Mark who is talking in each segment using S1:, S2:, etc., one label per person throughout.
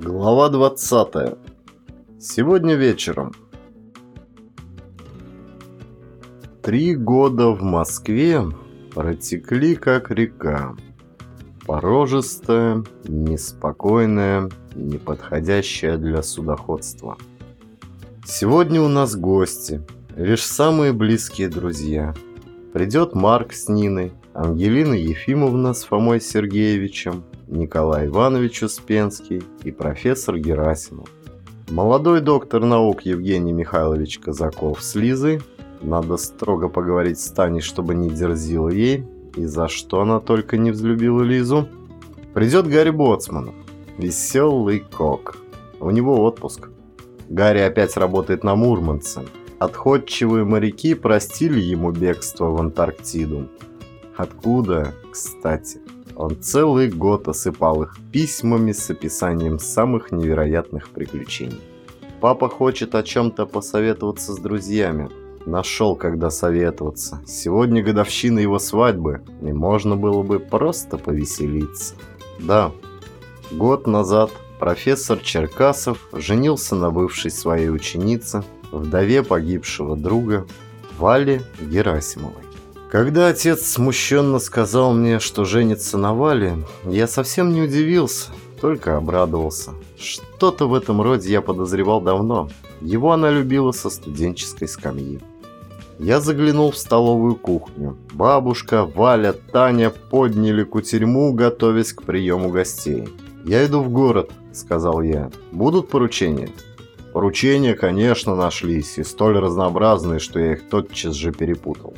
S1: Глава 20. Сегодня вечером. Три года в Москве протекли как река. Порожистая, неспокойная, неподходящая для судоходства. Сегодня у нас гости, лишь самые близкие друзья. Придет Марк с Ниной, Ангелина Ефимовна с Фомой Сергеевичем, Николай Иванович Успенский и профессор Герасимов. Молодой доктор наук Евгений Михайлович Казаков с Лизой. Надо строго поговорить с Таней, чтобы не дерзила ей, и за что она только не взлюбила Лизу. Придет Гарри Боцманов. Веселый кок. У него отпуск. Гарри опять работает на Мурманце. Отходчивые моряки простили ему бегство в Антарктиду. Откуда, кстати? Он целый год осыпал их письмами с описанием самых невероятных приключений. Папа хочет о чем-то посоветоваться с друзьями. Нашел, когда советоваться. Сегодня годовщина его свадьбы, и можно было бы просто повеселиться. Да, год назад профессор Черкасов женился на бывшей своей ученице, вдове погибшего друга, Вале Герасимовой. Когда отец смущенно сказал мне, что женится на Вале, я совсем не удивился, только обрадовался. Что-то в этом роде я подозревал давно. Его она любила со студенческой скамьи. Я заглянул в столовую кухню. Бабушка, Валя, Таня подняли кутерьму, готовясь к приему гостей. «Я иду в город», — сказал я. «Будут поручения?» Поручения, конечно, нашлись, и столь разнообразные, что я их тотчас же перепутал.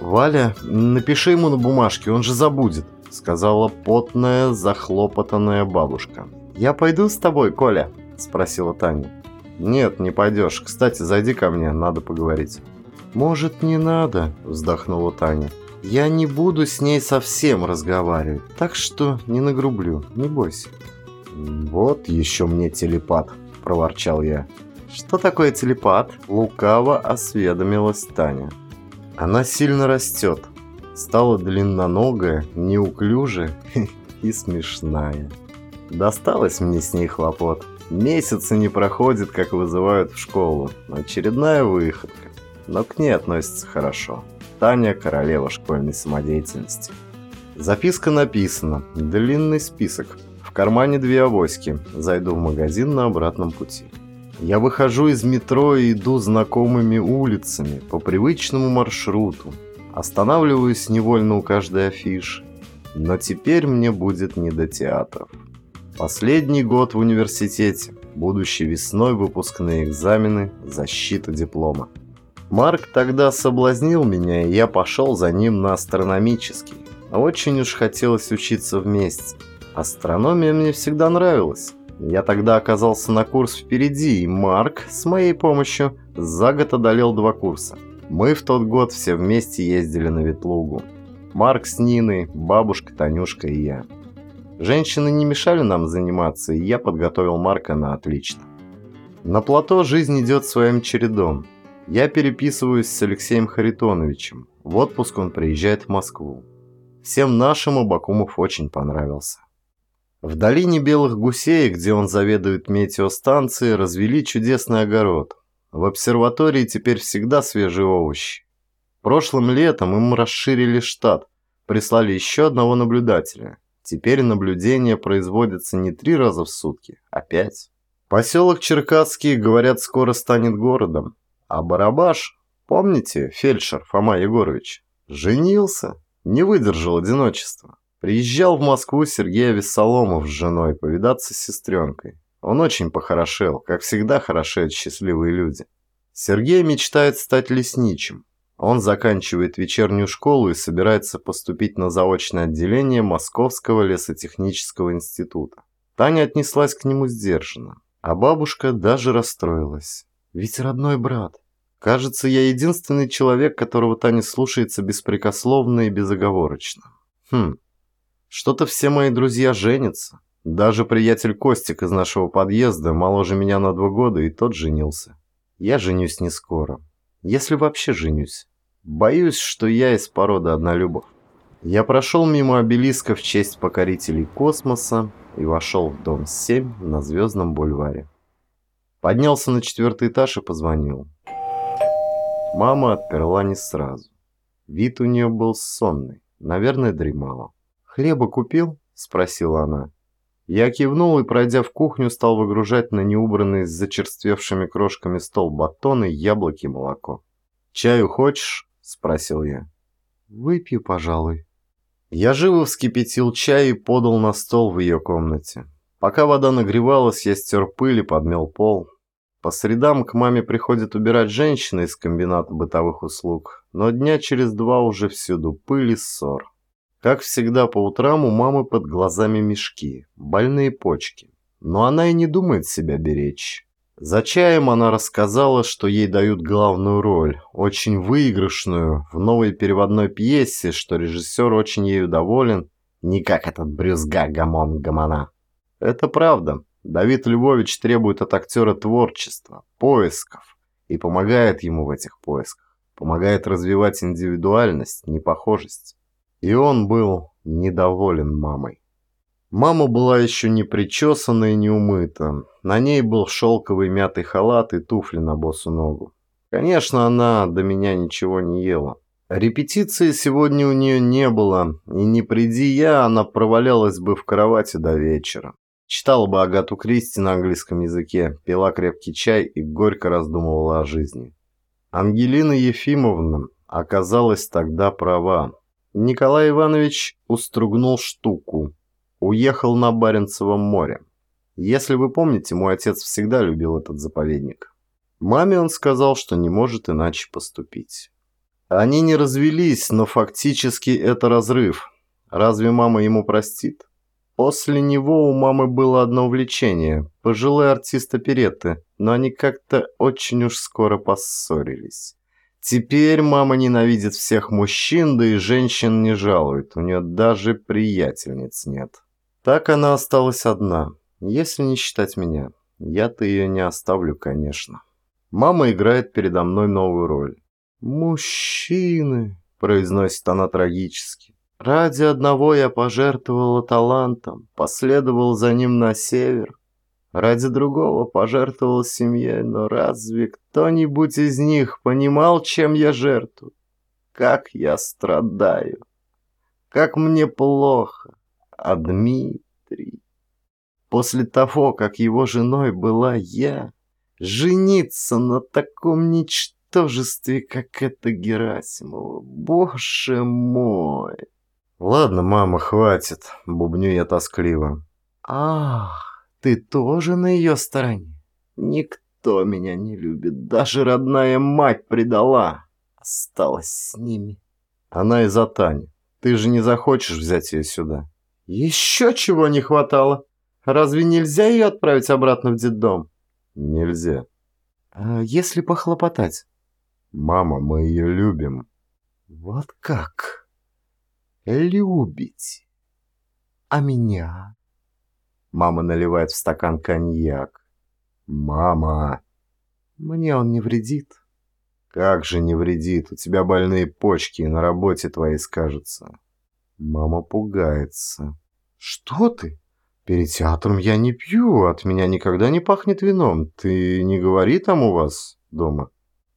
S1: «Валя, напиши ему на бумажке, он же забудет», — сказала потная, захлопотанная бабушка. «Я пойду с тобой, Коля?» — спросила Таня. «Нет, не пойдешь. Кстати, зайди ко мне, надо поговорить». «Может, не надо?» — вздохнула Таня. «Я не буду с ней совсем разговаривать, так что не нагрублю, не бойся». «Вот еще мне телепат», — проворчал я. «Что такое телепат?» — лукаво осведомилась Таня. Она сильно растет. Стала длинноногая, неуклюжая и смешная. Досталось мне с ней хлопот. Месяца не проходит, как вызывают в школу. Очередная выходка. Но к ней относится хорошо. Таня – королева школьной самодеятельности. Записка написана. Длинный список. В кармане две авоськи. Зайду в магазин на обратном пути. Я выхожу из метро и иду знакомыми улицами по привычному маршруту. Останавливаюсь невольно у каждой афиши. Но теперь мне будет не до театров. Последний год в университете. Будущей весной выпускные экзамены, защита диплома. Марк тогда соблазнил меня, и я пошел за ним на астрономический. Очень уж хотелось учиться вместе. Астрономия мне всегда нравилась. Я тогда оказался на курс впереди, и Марк, с моей помощью, за год одолел два курса. Мы в тот год все вместе ездили на Ветлугу. Марк с Ниной, бабушка, Танюшка и я. Женщины не мешали нам заниматься, и я подготовил Марка на отлично. На плато жизнь идет своим чередом. Я переписываюсь с Алексеем Харитоновичем. В отпуск он приезжает в Москву. Всем нашим Абакумов очень понравился. В долине Белых Гусей, где он заведует метеостанцией, развели чудесный огород. В обсерватории теперь всегда свежие овощи. Прошлым летом им расширили штат, прислали еще одного наблюдателя. Теперь наблюдения производятся не три раза в сутки, а пять. Поселок Черкасский, говорят, скоро станет городом. А Барабаш, помните, фельдшер Фома Егорович, женился, не выдержал одиночества. Приезжал в Москву Сергей Вессоломов с женой повидаться с сестренкой. Он очень похорошел, как всегда хорошеют счастливые люди. Сергей мечтает стать лесничим. Он заканчивает вечернюю школу и собирается поступить на заочное отделение Московского лесотехнического института. Таня отнеслась к нему сдержанно, а бабушка даже расстроилась. Ведь родной брат. Кажется, я единственный человек, которого Таня слушается беспрекословно и безоговорочно. Хм, что-то все мои друзья женятся. Даже приятель Костик из нашего подъезда, моложе меня на два года, и тот женился. Я женюсь не скоро. Если вообще женюсь. Боюсь, что я из породы однолюбов. Я прошел мимо обелиска в честь покорителей космоса, и вошел в дом 7 на Звездном бульваре. Поднялся на четвертый этаж и позвонил. Мама отперла не сразу. Вид у нее был сонный, наверное, дремала. «Хлеба купил?» – спросила она. Я кивнул и, пройдя в кухню, стал выгружать на неубранный с зачерствевшими крошками стол батоны, яблоки, молоко. «Чаю хочешь?» – спросил я. «Выпью, пожалуй». Я живо вскипятил чай и подал на стол в ее комнате. Пока вода нагревалась, я стер пыль и подмел пол. По средам к маме приходит убирать женщина из комбината бытовых услуг, но дня через два уже всюду пыль и ссор. Как всегда по утрам у мамы под глазами мешки, больные почки. Но она и не думает себя беречь. За чаем она рассказала, что ей дают главную роль, очень выигрышную, в новой переводной пьесе, что режиссер очень ею доволен, не как этот брюзга Гамон Гамона. Это правда. Давид Львович требует от актера творчества, поисков и помогает ему в этих поисках. Помогает развивать индивидуальность, непохожесть. И он был недоволен мамой. Мама была еще не причесана и не умыта. На ней был шелковый мятый халат и туфли на босу ногу. Конечно, она до меня ничего не ела. Репетиции сегодня у нее не было, и не приди я, она провалялась бы в кровати до вечера. Читала бы Агату Кристи на английском языке, пила крепкий чай и горько раздумывала о жизни. Ангелина Ефимовна оказалась тогда права. Николай Иванович устругнул штуку. Уехал на Баренцевом море. Если вы помните, мой отец всегда любил этот заповедник. Маме он сказал, что не может иначе поступить. Они не развелись, но фактически это разрыв. Разве мама ему простит? После него у мамы было одно увлечение – пожилой артист оперетты, но они как-то очень уж скоро поссорились. Теперь мама ненавидит всех мужчин, да и женщин не жалует. У нее даже приятельниц нет. Так она осталась одна, если не считать меня. Я-то ее не оставлю, конечно. Мама играет передо мной новую роль. «Мужчины», — произносит она трагически. «Ради одного я пожертвовала талантом, последовал за ним на север, Ради другого пожертвовал семьей, но разве кто-нибудь из них понимал, чем я жертвую? Как я страдаю? Как мне плохо? А Дмитрий? После того, как его женой была я, жениться на таком ничтожестве, как это Герасимова, боже мой! Ладно, мама, хватит, бубню я тоскливо. Ах! Ты тоже на ее стороне? Никто меня не любит, даже родная мать предала. Осталась с ними. Она из-за Тани. Ты же не захочешь взять ее сюда? Еще чего не хватало. Разве нельзя ее отправить обратно в детдом? Нельзя. А если похлопотать? Мама, мы ее любим. Вот как? Любите. А меня? Мама наливает в стакан коньяк. «Мама!» «Мне он не вредит». «Как же не вредит? У тебя больные почки, и на работе твои скажутся». Мама пугается. «Что ты? Перед театром я не пью, от меня никогда не пахнет вином. Ты не говори там у вас дома?»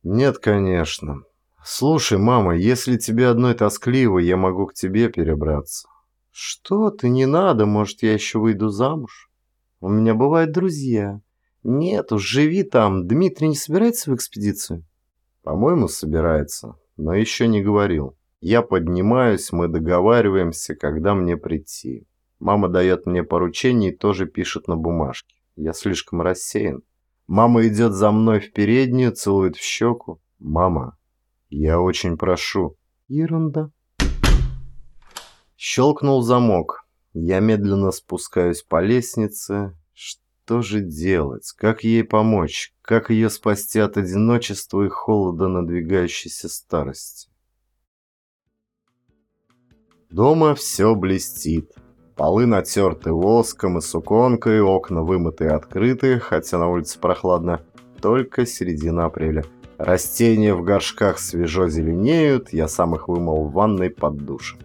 S1: «Нет, конечно. Слушай, мама, если тебе одной тоскливо, я могу к тебе перебраться». «Что ты, не надо, может, я еще выйду замуж? У меня бывают друзья. Нет уж, живи там. Дмитрий не собирается в экспедицию?» «По-моему, собирается, но еще не говорил. Я поднимаюсь, мы договариваемся, когда мне прийти. Мама дает мне поручение и тоже пишет на бумажке. Я слишком рассеян. Мама идет за мной в переднюю, целует в щеку. «Мама, я очень прошу». «Ерунда», Щелкнул замок. Я медленно спускаюсь по лестнице. Что же делать? Как ей помочь? Как ее спасти от одиночества и холода надвигающейся старости? Дома все блестит. Полы натерты воском и суконкой, окна вымыты и открыты, хотя на улице прохладно. Только середина апреля. Растения в горшках свежо зеленеют, я сам их вымыл в ванной под душем.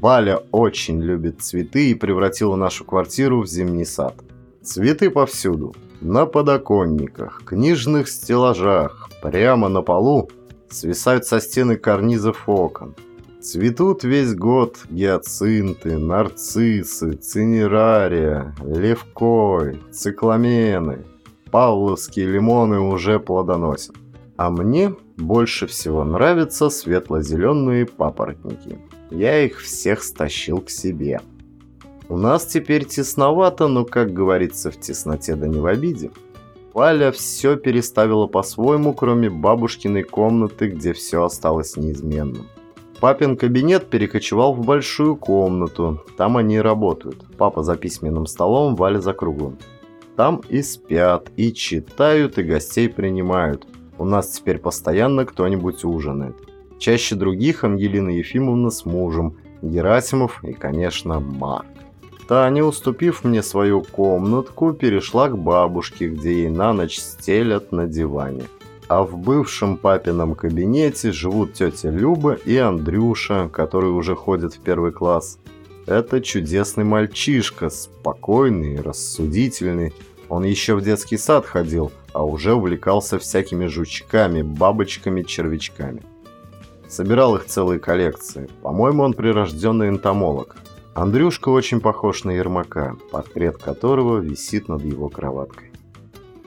S1: Валя очень любит цветы и превратила нашу квартиру в зимний сад. Цветы повсюду. На подоконниках, книжных стеллажах, прямо на полу свисают со стены карнизов окон. Цветут весь год гиацинты, нарциссы, цинерария, левкой, цикламены. Павловские лимоны уже плодоносят. А мне больше всего нравятся светло-зеленые папоротники. Я их всех стащил к себе. У нас теперь тесновато, но, как говорится, в тесноте да не в обиде. Валя все переставила по-своему, кроме бабушкиной комнаты, где все осталось неизменным. Папин кабинет перекочевал в большую комнату. Там они и работают. Папа за письменным столом, Валя за круглым. Там и спят, и читают, и гостей принимают. У нас теперь постоянно кто-нибудь ужинает. Чаще других Ангелина Ефимовна с мужем, Герасимов и, конечно, Марк. Таня, уступив мне свою комнатку, перешла к бабушке, где ей на ночь стелят на диване а в бывшем папином кабинете живут тетя Люба и Андрюша, который уже ходит в первый класс. Это чудесный мальчишка, спокойный рассудительный. Он еще в детский сад ходил, а уже увлекался всякими жучками, бабочками, червячками. Собирал их целые коллекции. По-моему, он прирожденный энтомолог. Андрюшка очень похож на Ермака, портрет которого висит над его кроваткой.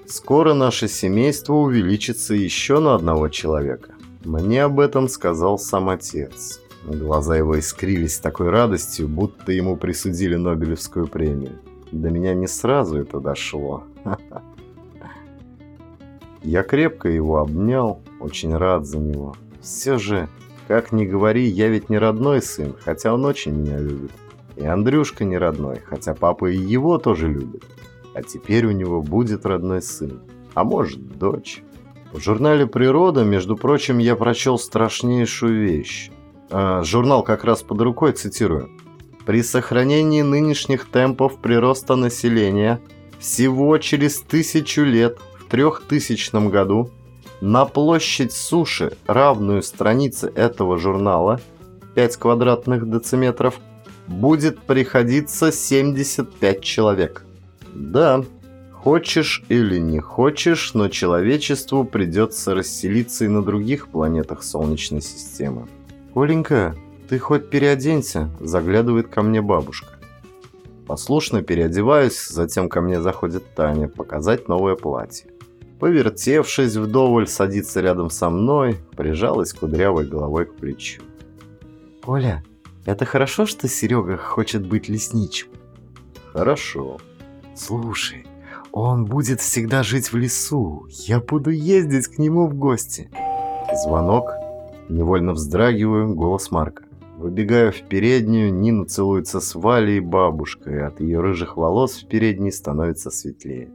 S1: Скоро наше семейство увеличится еще на одного человека. Мне об этом сказал сам отец. Глаза его искрились такой радостью, будто ему присудили Нобелевскую премию. До меня не сразу это дошло. Я крепко его обнял, очень рад за него. Все же, как ни говори, я ведь не родной сын, хотя он очень меня любит. И Андрюшка не родной, хотя папа и его тоже любит. А теперь у него будет родной сын. А может, дочь. В журнале «Природа», между прочим, я прочел страшнейшую вещь. А, журнал как раз под рукой, цитирую. «При сохранении нынешних темпов прироста населения всего через тысячу лет, в трехтысячном году, на площадь суши, равную странице этого журнала, 5 квадратных дециметров, будет приходиться 75 человек». Да, хочешь или не хочешь, но человечеству придется расселиться и на других планетах Солнечной системы. «Оленька, ты хоть переоденься», – заглядывает ко мне бабушка. Послушно переодеваюсь, затем ко мне заходит Таня показать новое платье. Повертевшись вдоволь, садится рядом со мной, прижалась кудрявой головой к плечу. «Оля, это хорошо, что Серега хочет быть лесничим?» «Хорошо», Слушай, он будет всегда жить в лесу. Я буду ездить к нему в гости. Звонок. Невольно вздрагиваю, голос Марка. Выбегаю в переднюю, Нина целуется с Валей и бабушкой. От ее рыжих волос в передней становится светлее.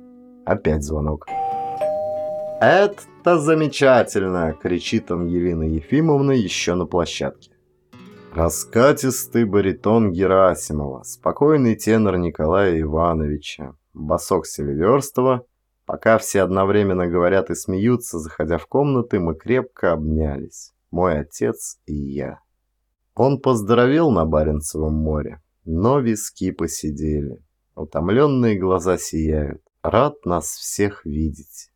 S1: Опять звонок. «Это замечательно!» — кричит Ангелина Ефимовна еще на площадке. Раскатистый баритон Герасимова, спокойный тенор Николая Ивановича, басок Селиверстова. Пока все одновременно говорят и смеются, заходя в комнаты, мы крепко обнялись. Мой отец и я. Он поздоровел на Баренцевом море, но виски посидели. Утомленные глаза сияют. Рад нас всех видеть.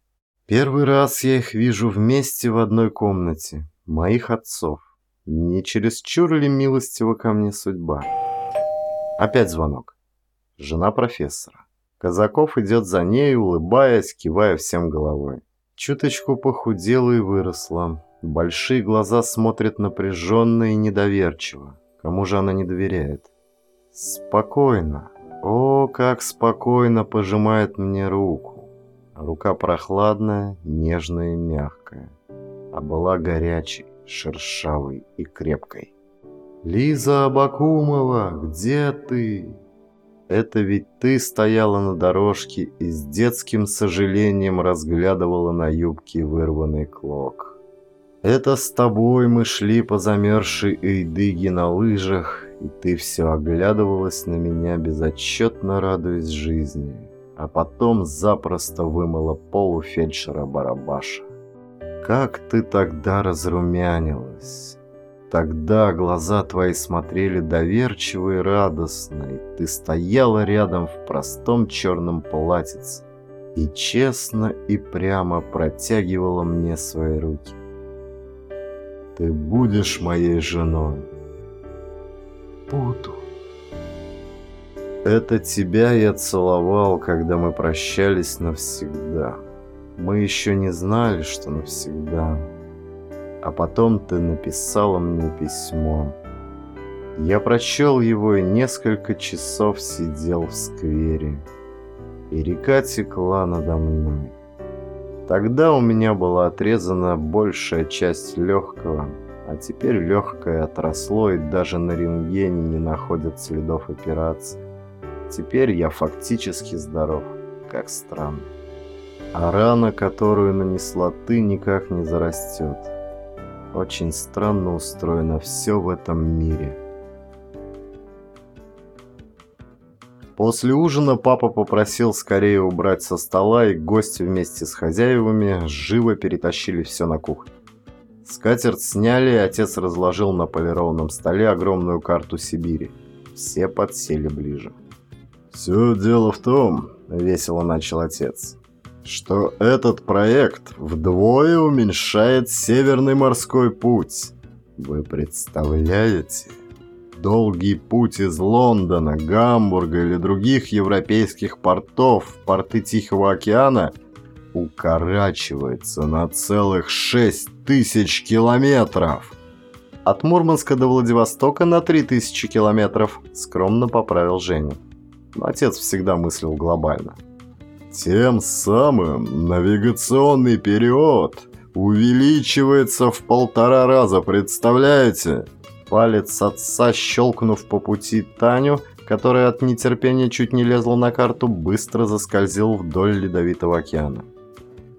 S1: Первый раз я их вижу вместе в одной комнате. Моих отцов. Не чересчур ли милостива ко мне судьба? Опять звонок. Жена профессора. Казаков идет за ней, улыбаясь, кивая всем головой. Чуточку похудела и выросла. Большие глаза смотрят напряженно и недоверчиво. Кому же она не доверяет? Спокойно. О, как спокойно пожимает мне руку. Рука прохладная, нежная мягкая. А была горячей шершавой и крепкой. «Лиза Абакумова, где ты?» Это ведь ты стояла на дорожке и с детским сожалением разглядывала на юбке вырванный клок. Это с тобой мы шли по замерзшей Эйдыге на лыжах, и ты все оглядывалась на меня, безотчетно радуясь жизни, а потом запросто вымыла полу фельдшера Барабаша. Как ты тогда разрумянилась! Тогда глаза твои смотрели доверчиво и радостно, и ты стояла рядом в простом черном платьице и честно и прямо протягивала мне свои руки. Ты будешь моей женой.
S2: Буду.
S1: Это тебя я целовал, когда мы прощались навсегда. Мы еще не знали, что навсегда. А потом ты написала мне письмо. Я прочел его и несколько часов сидел в сквере. И река текла надо мной. Тогда у меня была отрезана большая часть легкого, а теперь легкое отросло и даже на рентгене не находят следов операции. Теперь я фактически здоров. Как странно. А рана, которую нанесла ты, никак не зарастет. Очень странно устроено все в этом мире. После ужина папа попросил скорее убрать со стола, и гости вместе с хозяевами живо перетащили все на кухню. Скатерть сняли, и отец разложил на полированном столе огромную карту Сибири. Все подсели ближе. «Все дело в том», — весело начал отец, что этот проект вдвое уменьшает Северный морской путь. Вы представляете? Долгий путь из Лондона, Гамбурга или других европейских портов в порты Тихого океана укорачивается на целых 6 тысяч километров. От Мурманска до Владивостока на 3000 километров, скромно поправил Женя. Отец всегда мыслил глобально. Тем самым навигационный период увеличивается в полтора раза, представляете? Палец отца, щелкнув по пути Таню, которая от нетерпения чуть не лезла на карту, быстро заскользил вдоль Ледовитого океана.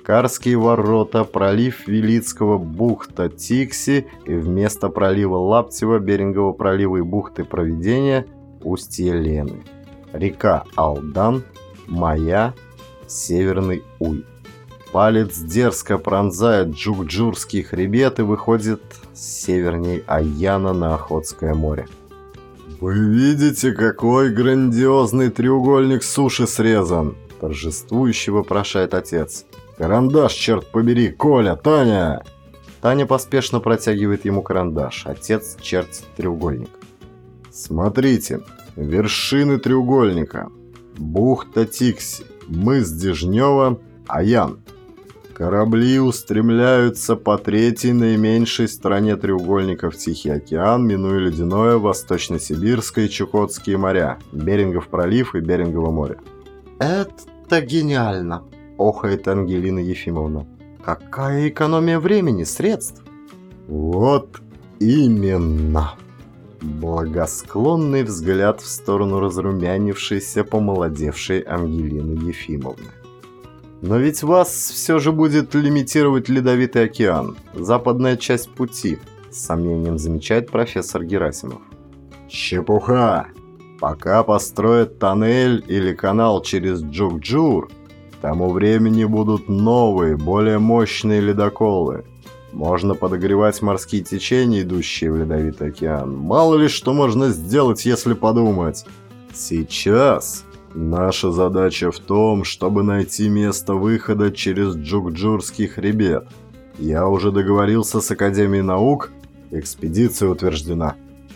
S1: Карские ворота, пролив Велицкого, бухта Тикси и вместо пролива Лаптева, Берингового пролива и бухты Проведения, устье Лены. Река Алдан, Мая, Северный Уй. Палец дерзко пронзает Джукджурский хребет и выходит северней Аяна на Охотское море. «Вы видите, какой грандиозный треугольник суши срезан!» Торжествующе вопрошает отец. «Карандаш, черт побери! Коля, Таня!» Таня поспешно протягивает ему карандаш. Отец чертит треугольник. «Смотрите, вершины треугольника. Бухта Тикси, мыс Дежнева, Аян. Корабли устремляются по третьей наименьшей стороне треугольника в Тихий океан, минуя Ледяное, Восточно-Сибирское и Чукотские моря, Берингов пролив и Берингово море.
S2: «Это гениально!» – охает Ангелина Ефимовна. «Какая экономия времени, средств!»
S1: «Вот именно!» Благосклонный взгляд в сторону разрумянившейся, помолодевшей Ангелины Ефимовны. Но ведь вас все же будет лимитировать Ледовитый океан, западная часть пути, с сомнением замечает профессор Герасимов. Чепуха! Пока построят тоннель или канал через Джукджур, к тому времени будут новые, более мощные ледоколы. Можно подогревать морские течения, идущие в Ледовитый океан. Мало ли что можно сделать, если подумать. Сейчас Наша задача в том, чтобы найти место выхода через Джукджурский хребет. Я уже договорился с Академией наук, экспедиция утверждена.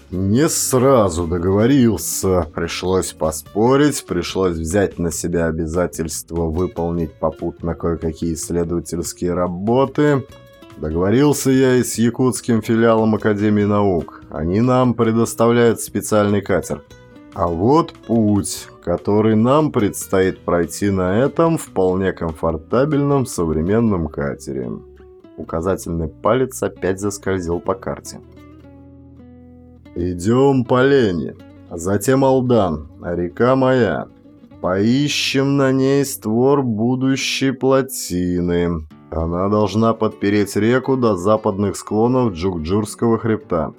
S1: Не сразу договорился, пришлось поспорить, пришлось взять на себя обязательство выполнить попутно кое-какие исследовательские работы. Договорился я и с якутским филиалом Академии наук. Они нам предоставляют специальный катер. А вот путь, который нам предстоит пройти на этом вполне комфортабельном современном катере. Указательный палец опять заскользил по карте. Идем по Лене, а затем Алдан, река моя. Поищем на ней створ будущей плотины. Она должна подпереть реку до западных склонов Джукджурского хребта.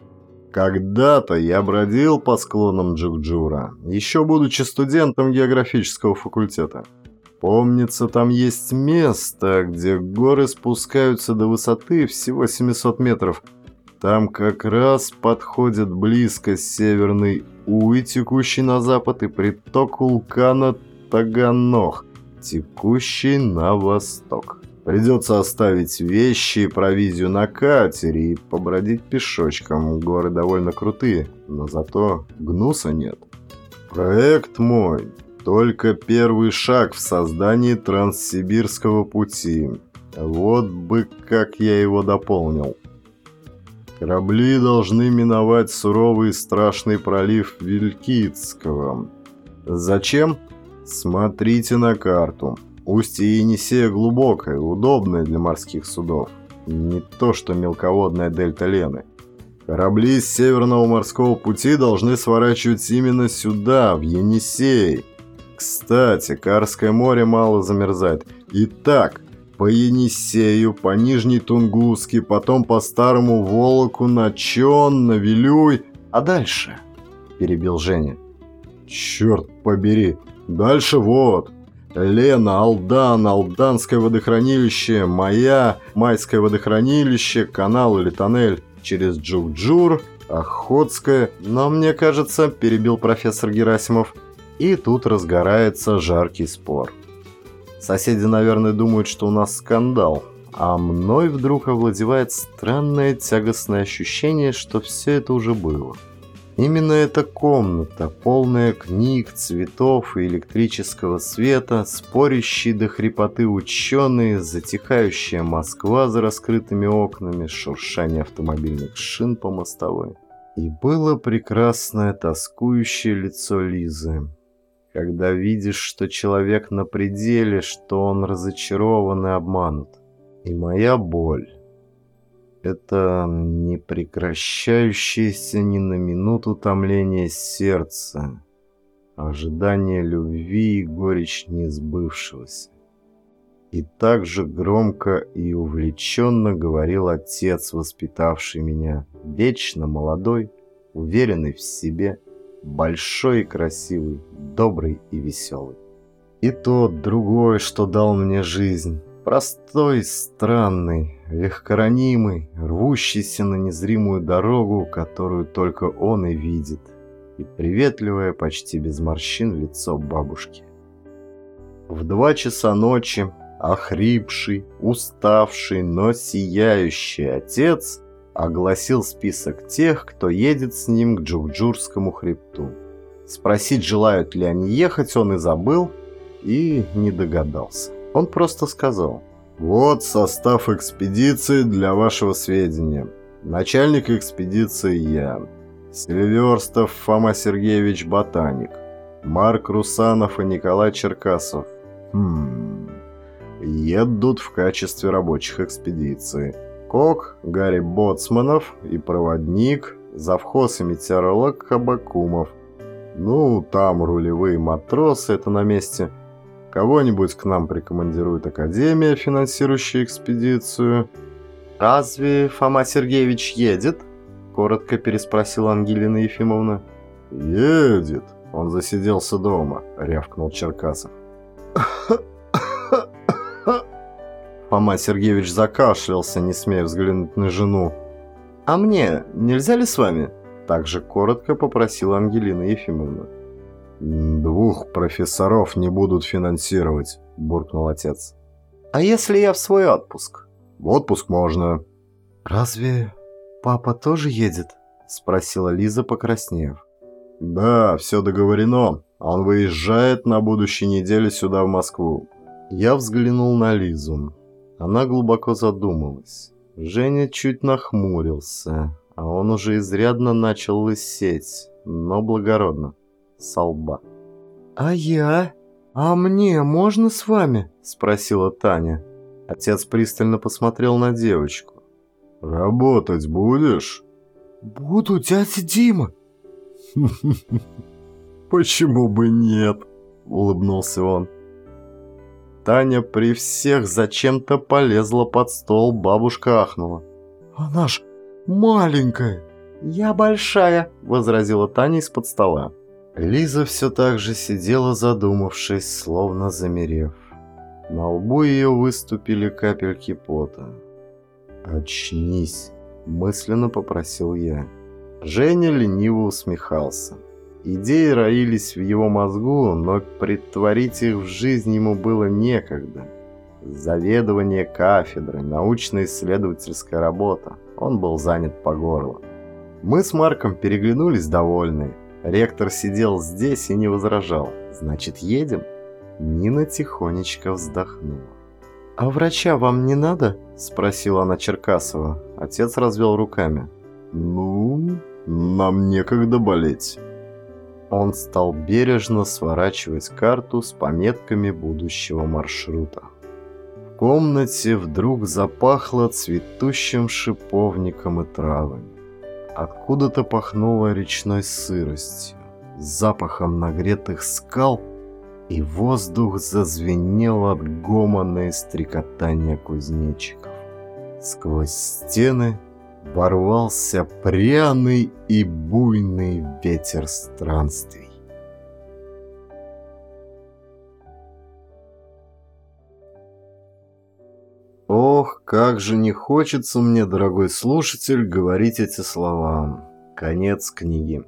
S1: Когда-то я бродил по склонам Джукджура, еще будучи студентом географического факультета. Помнится, там есть место, где горы спускаются до высоты всего 700 метров. Там как раз подходит близко северный Уй, текущий на запад, и приток вулкана Таганох, текущий на восток. Придется оставить вещи и провизию на катере и побродить пешочком. Горы довольно крутые, но зато гнуса нет. Проект мой. Только первый шаг в создании Транссибирского пути. Вот бы как я его дополнил. Корабли должны миновать суровый и страшный пролив Вилькицкого. Зачем? Смотрите на карту. Устье Енисея глубокое, удобное для морских судов. Не то, что мелководная дельта Лены. Корабли с Северного морского пути должны сворачивать именно сюда, в Енисей. Кстати, Карское море мало замерзает. Итак, по Енисею, по Нижней Тунгуске, потом по Старому Волоку, на Чон, на Вилюй. А дальше? Перебил Женя. Черт побери. Дальше вот. Лена, Алдан, Алданское водохранилище, Мая, Майское водохранилище, канал или тоннель через Джукджур, Охотское. Но мне кажется, перебил профессор Герасимов, и тут разгорается жаркий спор. Соседи, наверное, думают, что у нас скандал, а мной вдруг овладевает странное тягостное ощущение, что все это уже было. Именно эта комната, полная книг, цветов и электрического света, спорящие до хрипоты ученые, затихающая Москва за раскрытыми окнами, шуршание автомобильных шин по мостовой. И было прекрасное тоскующее лицо Лизы, когда видишь, что человек на пределе, что он разочарован и обманут. И моя боль. Это непрекращающееся ни на минуту томление сердца, ожидание любви и горечь несбывшегося. И так же громко и увлеченно говорил отец, воспитавший меня, вечно молодой, уверенный в себе, большой и красивый, добрый и веселый. И тот другой, что дал мне жизнь, простой, странный, легкоранимый, рвущийся на незримую дорогу, которую только он и видит, и приветливое, почти без морщин лицо бабушки. В два часа ночи охрипший, уставший, но сияющий отец огласил список тех, кто едет с ним к Джукджурскому хребту. Спросить, желают ли они ехать, он и забыл, и не догадался. Он просто сказал, «Вот состав экспедиции для вашего сведения. Начальник экспедиции я, Сильверстов Фома Сергеевич Ботаник, Марк Русанов и Николай Черкасов. Хм, едут в качестве рабочих экспедиции». Кок, Гарри Боцманов и проводник, завхоз и метеоролог Хабакумов. Ну, там рулевые матросы, это на месте. Кого-нибудь к нам прикомандирует Академия, финансирующая экспедицию. «Разве Фома Сергеевич едет?» – коротко переспросила Ангелина Ефимовна. «Едет. Он засиделся дома», – рявкнул Черкасов. Фома Сергеевич закашлялся, не смея взглянуть на жену. «А мне нельзя ли с вами?» Также коротко попросила Ангелина Ефимовна. «Двух профессоров не будут финансировать», – буркнул отец. «А если я в свой отпуск?» «В отпуск можно». «Разве папа тоже едет?» – спросила Лиза, покраснев. «Да, все договорено. Он выезжает на будущей неделе сюда, в Москву». Я взглянул на Лизу. Она глубоко задумалась. Женя чуть нахмурился, а он уже изрядно начал лысеть, но благородно, со лба. «А я? А мне можно с вами?» – спросила Таня. Отец пристально посмотрел на девочку. «Работать будешь?» «Буду, дядя Дима!» «Почему бы нет?» – улыбнулся он. Таня при всех зачем-то полезла под стол, бабушка ахнула. «Она ж маленькая!» «Я большая!» – возразила Таня из-под стола. Лиза все так же сидела задумавшись, словно замерев. На лбу ее выступили капельки пота. «Очнись!» – мысленно попросил я. Женя лениво усмехался. Идеи роились в его мозгу, но притворить их в жизнь ему было некогда. Заведование кафедрой, научно-исследовательская работа. Он был занят по горло. Мы с Марком переглянулись довольные. Ректор сидел здесь и не возражал. «Значит, едем?» Нина тихонечко вздохнула. «А врача вам не надо?» – спросила она Черкасова. Отец развел руками. «Ну, нам некогда болеть». Он стал бережно сворачивать карту с пометками будущего маршрута. В комнате вдруг запахло цветущим шиповником и травами. Откуда-то пахнуло речной сыростью, запахом нагретых скал, и воздух зазвенел от гомона и стрекотания кузнечиков. Сквозь стены ворвался пряный и буйный ветер странствий. Как же не хочется мне, дорогой слушатель, говорить эти слова. Конец книги.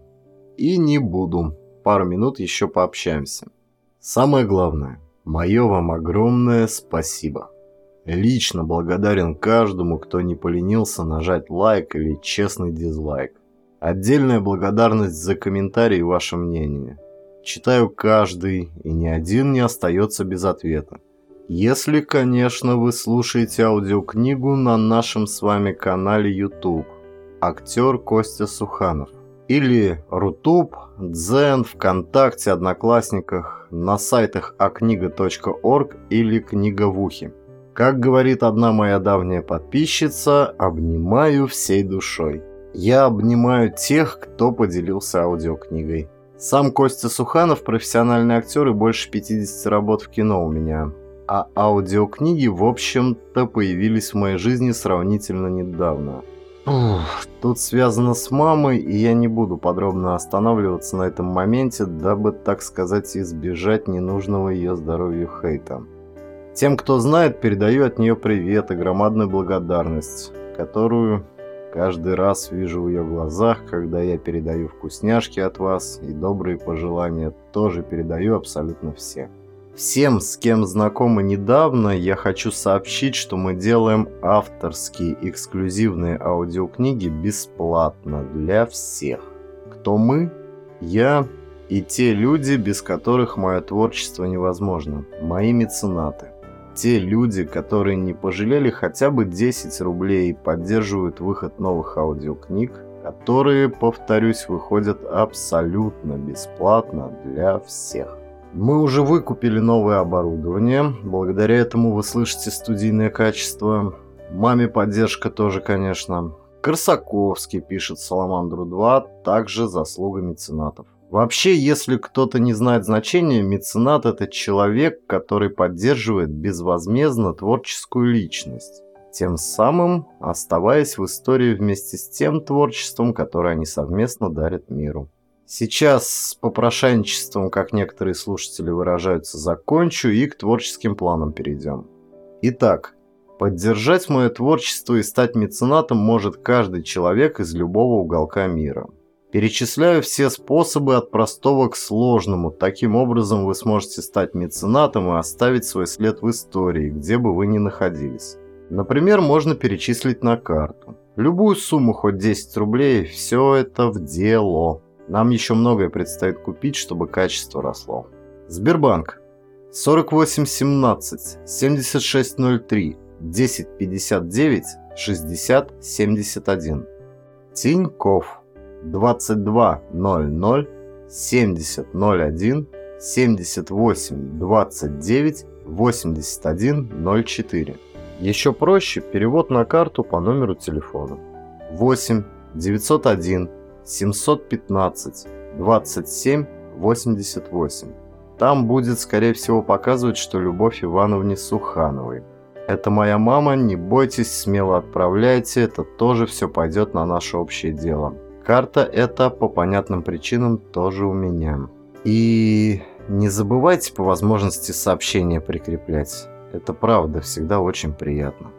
S1: И не буду. Пару минут еще пообщаемся. Самое главное, мое вам огромное спасибо. Лично благодарен каждому, кто не поленился нажать лайк или честный дизлайк. Отдельная благодарность за комментарии и ваше мнение. Читаю каждый, и ни один не остается без ответа. Если, конечно, вы слушаете аудиокнигу на нашем с вами канале YouTube. Актер Костя Суханов. Или Рутуб, Дзен, ВКонтакте, Одноклассниках, на сайтах акнига.орг или Книга в ухе. Как говорит одна моя давняя подписчица, обнимаю всей душой. Я обнимаю тех, кто поделился аудиокнигой. Сам Костя Суханов профессиональный актер и больше 50 работ в кино у меня. А аудиокниги, в общем-то, появились в моей жизни сравнительно недавно. Ух, тут связано с мамой, и я не буду подробно останавливаться на этом моменте, дабы, так сказать, избежать ненужного ее здоровью хейта. Тем, кто знает, передаю от нее привет и громадную благодарность, которую каждый раз вижу в ее глазах, когда я передаю вкусняшки от вас и добрые пожелания тоже передаю абсолютно все. Всем, с кем знакомы недавно, я хочу сообщить, что мы делаем авторские эксклюзивные аудиокниги бесплатно для всех. Кто мы? Я и те люди, без которых мое творчество невозможно. Мои меценаты те люди, которые не пожалели хотя бы 10 рублей и поддерживают выход новых аудиокниг, которые, повторюсь, выходят абсолютно бесплатно для всех. Мы уже выкупили новое оборудование, благодаря этому вы слышите студийное качество. Маме поддержка тоже, конечно. Корсаковский пишет Саламандру 2, также заслуга меценатов. Вообще, если кто-то не знает значения, меценат – это человек, который поддерживает безвозмездно творческую личность, тем самым оставаясь в истории вместе с тем творчеством, которое они совместно дарят миру. Сейчас с попрошайничеством, как некоторые слушатели выражаются, закончу и к творческим планам перейдем. Итак, поддержать мое творчество и стать меценатом может каждый человек из любого уголка мира – Перечисляю все способы от простого к сложному. Таким образом вы сможете стать меценатом и оставить свой след в истории, где бы вы ни находились. Например, можно перечислить на карту. Любую сумму, хоть 10 рублей, все это в дело. Нам еще многое предстоит купить, чтобы качество росло. Сбербанк. 4817 7603 1059 60 71 Тиньков 2200 7001 78 29 81 04. Еще проще перевод на карту по номеру телефона. 8 901 715 27 88. Там будет, скорее всего, показывать, что Любовь Ивановне Сухановой. Это моя мама, не бойтесь, смело отправляйте, это тоже все пойдет на наше общее дело. Карта эта по понятным причинам тоже у меня. И не забывайте по возможности сообщения прикреплять. Это правда всегда очень приятно.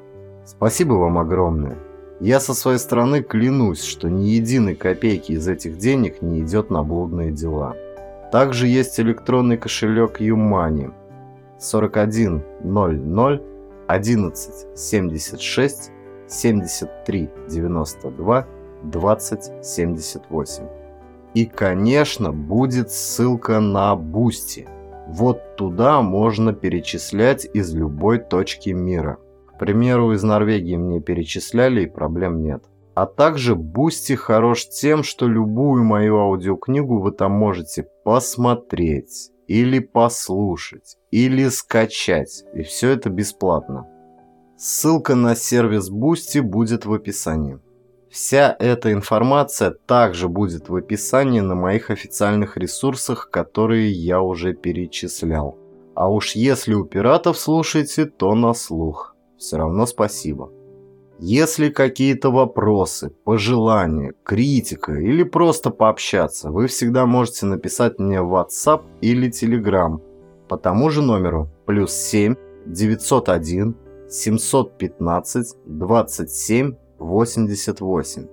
S1: Спасибо вам огромное. Я со своей стороны клянусь, что ни единой копейки из этих денег не идет на блудные дела. Также есть электронный кошелек ЮMoney 41 00 11 76 73 92 20 78. И, конечно, будет ссылка на Бусти. Вот туда можно перечислять из любой точки мира. Примеру, из Норвегии мне перечисляли и проблем нет. А также Бусти хорош тем, что любую мою аудиокнигу вы там можете посмотреть, или послушать, или скачать. И все это бесплатно. Ссылка на сервис Бусти будет в описании. Вся эта информация также будет в описании на моих официальных ресурсах, которые я уже перечислял. А уж если у пиратов слушаете, то на слух. Все равно спасибо. Если какие-то вопросы, пожелания, критика или просто пообщаться, вы всегда можете написать мне в WhatsApp или Telegram по тому же номеру плюс 7 901 715 27 88.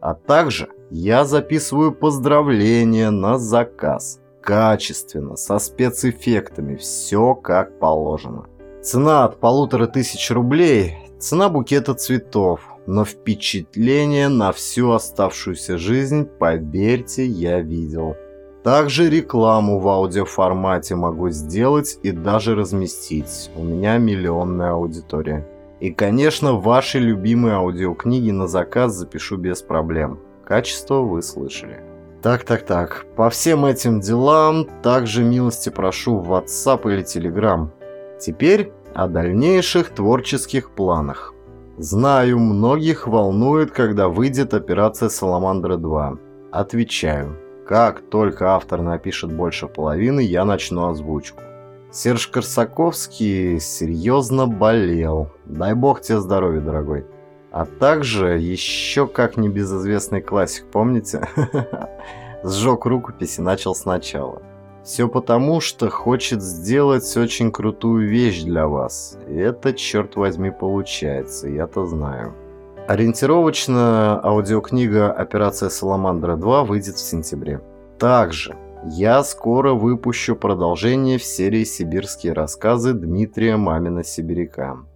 S1: А также я записываю поздравления на заказ. Качественно, со спецэффектами, все как положено. Цена от полутора тысяч рублей, цена букета цветов, но впечатление на всю оставшуюся жизнь, поверьте, я видел. Также рекламу в аудиоформате могу сделать и даже разместить. У меня миллионная аудитория. И, конечно, ваши любимые аудиокниги на заказ запишу без проблем. Качество вы слышали. Так-так-так, по всем этим делам также милости прошу в WhatsApp или Telegram. Теперь о дальнейших творческих планах. Знаю, многих волнует, когда выйдет операция «Саламандра 2». Отвечаю, как только автор напишет больше половины, я начну озвучку. Серж Корсаковский серьезно болел. Дай бог тебе здоровья, дорогой. А также еще как небезызвестный классик, помните? Сжег рукопись и начал сначала. Все потому, что хочет сделать очень крутую вещь для вас. И это, черт возьми, получается, я-то знаю. Ориентировочно аудиокнига «Операция Саламандра 2» выйдет в сентябре. Также я скоро выпущу продолжение в серии «Сибирские рассказы» Дмитрия Мамина-Сибиряка.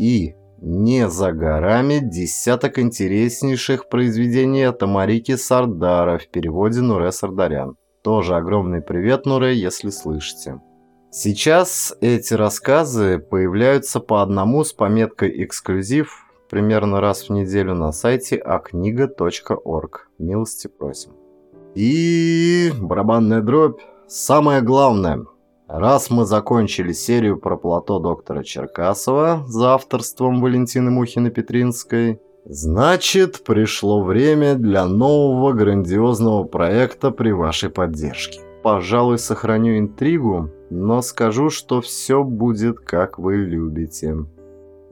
S1: И не за горами десяток интереснейших произведений от Амарики Сардара в переводе Нуре Сардарян. Тоже огромный привет, Нуре, если слышите. Сейчас эти рассказы появляются по одному с пометкой «Эксклюзив» примерно раз в неделю на сайте акнига.орг. Милости просим. И барабанная дробь. Самое главное. Раз мы закончили серию про плато доктора Черкасова за авторством Валентины Мухиной-Петринской, значит, пришло время для нового грандиозного проекта при вашей поддержке. Пожалуй, сохраню интригу, но скажу, что все будет как вы любите.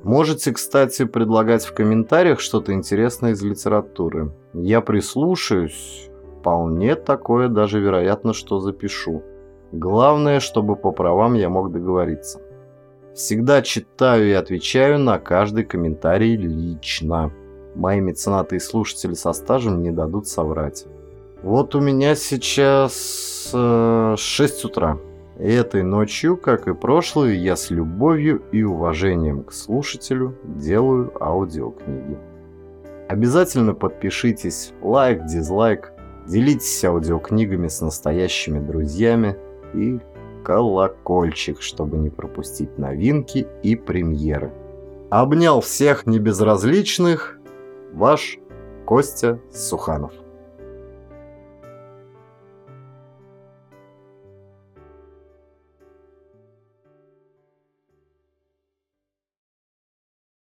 S1: Можете, кстати, предлагать в комментариях что-то интересное из литературы. Я прислушаюсь, Вполне такое даже вероятно, что запишу. Главное, чтобы по правам я мог договориться. Всегда читаю и отвечаю на каждый комментарий лично. Мои меценаты и слушатели со стажем не дадут соврать. Вот у меня сейчас э, 6 утра. И этой ночью, как и прошлую, я с любовью и уважением к слушателю делаю аудиокниги. Обязательно подпишитесь, лайк, дизлайк, Делитесь аудиокнигами с настоящими друзьями и колокольчик, чтобы не пропустить новинки и премьеры. Обнял всех небезразличных, ваш Костя Суханов.